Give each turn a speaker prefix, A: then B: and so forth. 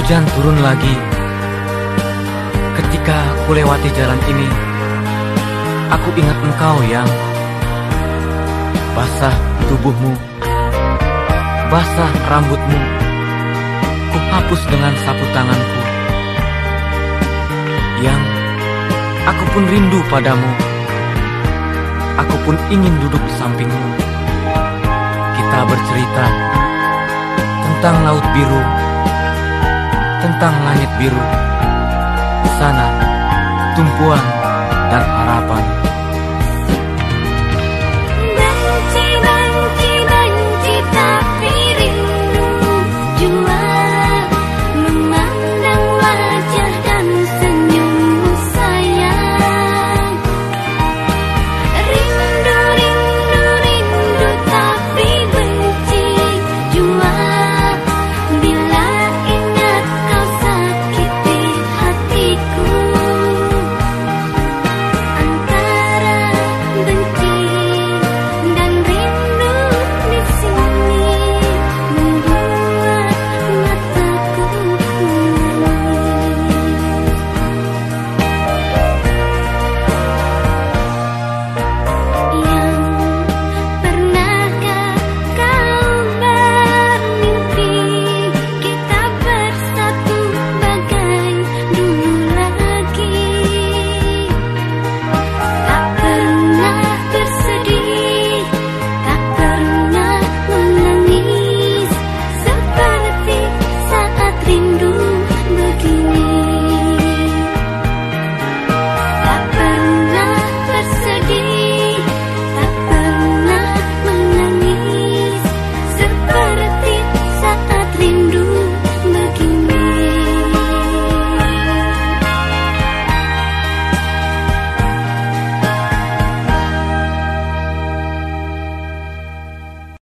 A: Hujan turun lagi. Ketika ku lewati jalan ini, aku ingat engkau yang basah tubuhmu, basah rambutmu. Ku hapus dengan sapu tanganku. Yang aku pun rindu padamu. Aku pun ingin duduk di sampingmu. Kita bercerita tentang laut biru, tentang langit biru. Sana, tumpuan dan harapan.